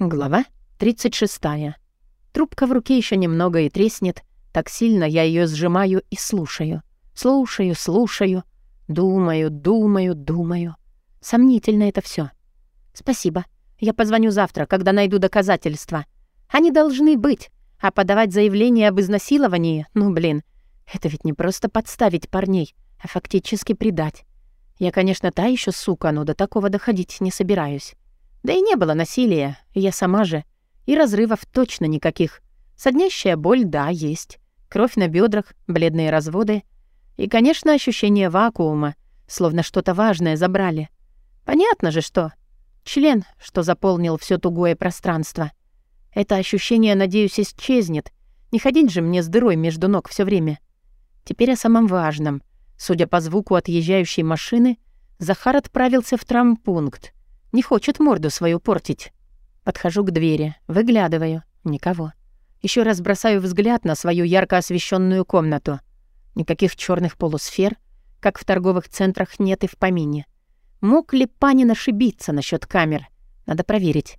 Глава 36. Трубка в руке еще немного и треснет. Так сильно я ее сжимаю и слушаю. Слушаю, слушаю. Думаю, думаю, думаю. Сомнительно это все. Спасибо. Я позвоню завтра, когда найду доказательства. Они должны быть. А подавать заявление об изнасиловании, ну блин, это ведь не просто подставить парней, а фактически предать. Я, конечно, та еще сука, но до такого доходить не собираюсь. Да и не было насилия, я сама же. И разрывов точно никаких. Соднящая боль, да, есть. Кровь на бедрах, бледные разводы. И, конечно, ощущение вакуума, словно что-то важное забрали. Понятно же, что. Член, что заполнил все тугое пространство. Это ощущение, надеюсь, исчезнет. Не ходить же мне с дырой между ног все время. Теперь о самом важном. Судя по звуку отъезжающей машины, Захар отправился в травмпункт. Не хочет морду свою портить. Подхожу к двери, выглядываю. Никого. Еще раз бросаю взгляд на свою ярко освещенную комнату. Никаких черных полусфер, как в торговых центрах, нет и в помине. Мог ли Панин ошибиться насчет камер? Надо проверить.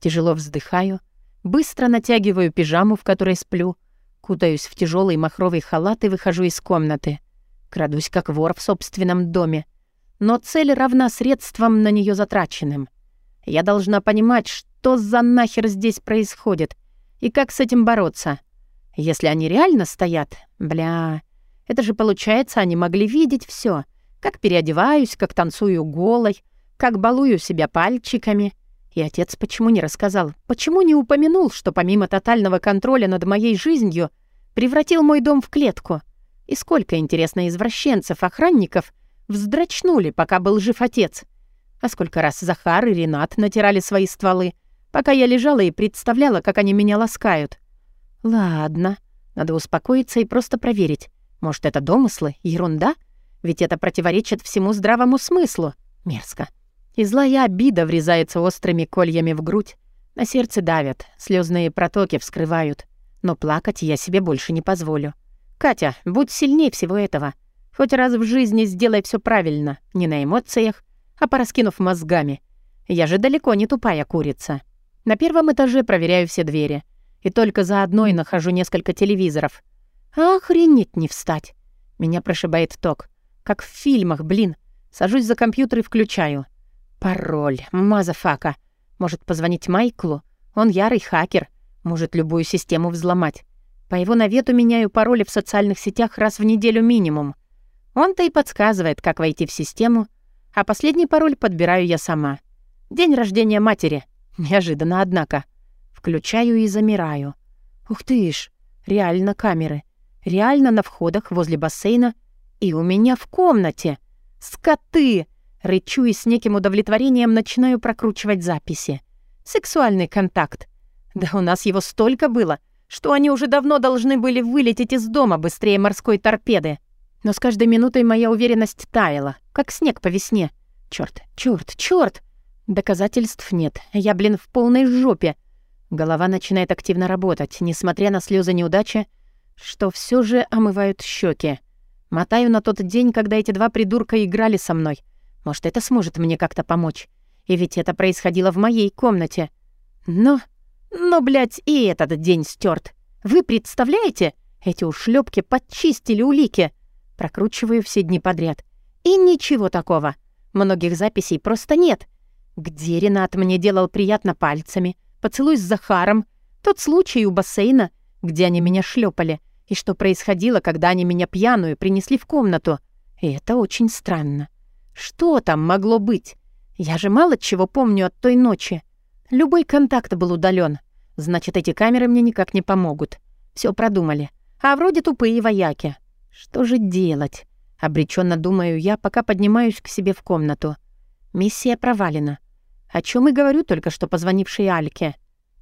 Тяжело вздыхаю, быстро натягиваю пижаму, в которой сплю, кутаюсь в тяжелый махровый халат и выхожу из комнаты. Крадусь, как вор в собственном доме но цель равна средствам на нее затраченным. Я должна понимать, что за нахер здесь происходит и как с этим бороться. Если они реально стоят, бля, это же получается, они могли видеть все, как переодеваюсь, как танцую голой, как балую себя пальчиками. И отец почему не рассказал, почему не упомянул, что помимо тотального контроля над моей жизнью превратил мой дом в клетку? И сколько, интересно, извращенцев, охранников Вздрачнули, пока был жив отец. А сколько раз Захар и Ренат натирали свои стволы, пока я лежала и представляла, как они меня ласкают. Ладно, надо успокоиться и просто проверить. Может, это домыслы, ерунда? Ведь это противоречит всему здравому смыслу. Мерзко. И злая обида врезается острыми кольями в грудь. На сердце давят, слезные протоки вскрывают. Но плакать я себе больше не позволю. Катя, будь сильнее всего этого. Хоть раз в жизни сделай все правильно, не на эмоциях, а пораскинув мозгами. Я же далеко не тупая курица. На первом этаже проверяю все двери. И только за одной нахожу несколько телевизоров. Охренеть не встать. Меня прошибает ток. Как в фильмах, блин. Сажусь за компьютер и включаю. Пароль. Motherfucker. Может позвонить Майклу? Он ярый хакер. Может любую систему взломать. По его навету меняю пароли в социальных сетях раз в неделю минимум. Он-то и подсказывает, как войти в систему, а последний пароль подбираю я сама. День рождения матери. Неожиданно, однако. Включаю и замираю. Ух ты ж, реально камеры. Реально на входах возле бассейна и у меня в комнате. Скоты! Рычу и с неким удовлетворением начинаю прокручивать записи. Сексуальный контакт. Да у нас его столько было, что они уже давно должны были вылететь из дома быстрее морской торпеды. Но с каждой минутой моя уверенность таяла, как снег по весне. Чёрт, чёрт, чёрт! Доказательств нет. Я, блин, в полной жопе. Голова начинает активно работать, несмотря на слезы неудачи, что все же омывают щеки. Мотаю на тот день, когда эти два придурка играли со мной. Может, это сможет мне как-то помочь. И ведь это происходило в моей комнате. Но... Но, блядь, и этот день стерт. Вы представляете? Эти ушлепки подчистили улики. Прокручиваю все дни подряд. И ничего такого. Многих записей просто нет. Где Ренат мне делал приятно пальцами, поцелуй с Захаром, тот случай у бассейна, где они меня шлепали, и что происходило, когда они меня пьяную принесли в комнату. И это очень странно. Что там могло быть? Я же мало чего помню от той ночи. Любой контакт был удален. Значит, эти камеры мне никак не помогут. Все продумали. А вроде тупые вояки. Что же делать? Обреченно думаю я, пока поднимаюсь к себе в комнату. Миссия провалена. О чем и говорю только что позвонившей Альке.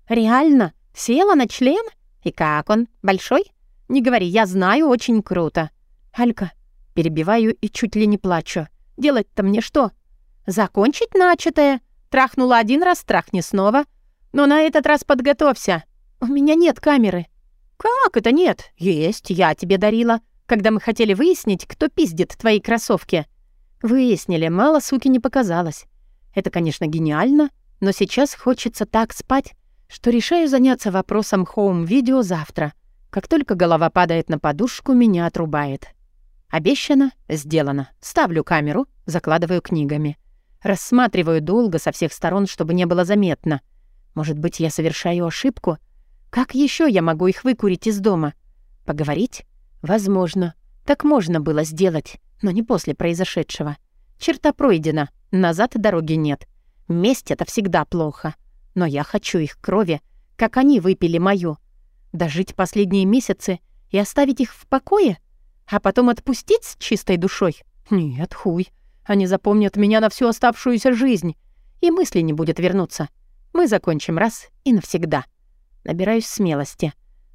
«Реально? Села на член? И как он? Большой? Не говори, я знаю, очень круто». «Алька». Перебиваю и чуть ли не плачу. «Делать-то мне что? Закончить начатое? Трахнула один раз, трахни снова. Но на этот раз подготовься. У меня нет камеры». «Как это нет? Есть, я тебе дарила когда мы хотели выяснить, кто пиздит твои кроссовки. Выяснили, мало суки не показалось. Это, конечно, гениально, Но сейчас хочется так спать, что решаю заняться вопросом хоум-видео завтра. Как только голова падает на подушку, меня отрубает. Обещано, сделано. Ставлю камеру, закладываю книгами. Рассматриваю долго со всех сторон, чтобы не было заметно. Может быть, я совершаю ошибку? Как еще я могу их выкурить из дома? Поговорить? Возможно. Так можно было сделать, но не после произошедшего. Черта пройдена, назад дороги нет. Месть — это всегда плохо. Но я хочу их крови, как они выпили мою. Дожить последние месяцы и оставить их в покое? А потом отпустить с чистой душой? Нет, хуй. Они запомнят меня на всю оставшуюся жизнь. И мысли не будет вернуться. Мы закончим раз и навсегда. Набираюсь смелости.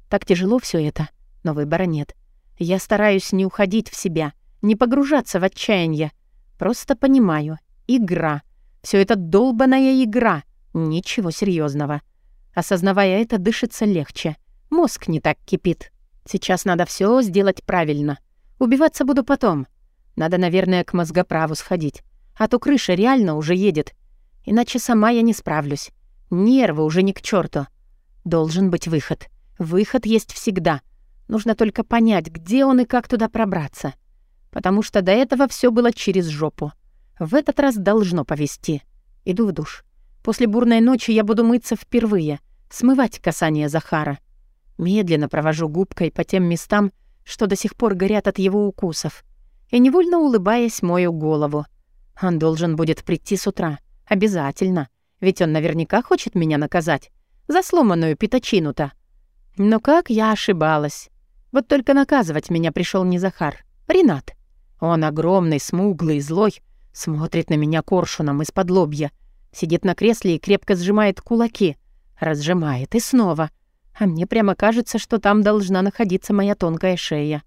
Так тяжело все это, но выбора нет. Я стараюсь не уходить в себя, не погружаться в отчаяние. Просто понимаю. Игра. Все это долбаная игра. Ничего серьезного. Осознавая это, дышится легче. Мозг не так кипит. Сейчас надо все сделать правильно. Убиваться буду потом. Надо, наверное, к мозгоправу сходить. А то крыша реально уже едет. Иначе сама я не справлюсь. Нервы уже не к черту. Должен быть выход. Выход есть всегда — Нужно только понять, где он и как туда пробраться. Потому что до этого все было через жопу. В этот раз должно повести. Иду в душ. После бурной ночи я буду мыться впервые, смывать касание Захара. Медленно провожу губкой по тем местам, что до сих пор горят от его укусов. И невольно улыбаясь, мою голову. Он должен будет прийти с утра. Обязательно. Ведь он наверняка хочет меня наказать. За сломанную пятачину-то. Но как я ошибалась. Вот только наказывать меня пришел не Захар, Ренат. Он огромный, смуглый, злой, смотрит на меня коршуном из-под лобья, сидит на кресле и крепко сжимает кулаки, разжимает и снова. А мне прямо кажется, что там должна находиться моя тонкая шея.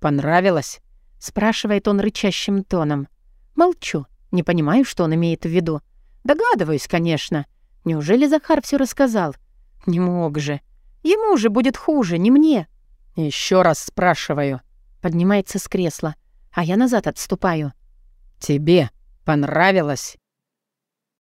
«Понравилось?» — спрашивает он рычащим тоном. Молчу, не понимаю, что он имеет в виду. Догадываюсь, конечно. Неужели Захар все рассказал? Не мог же. Ему же будет хуже, не мне. Еще раз спрашиваю. Поднимается с кресла, а я назад отступаю. Тебе понравилось?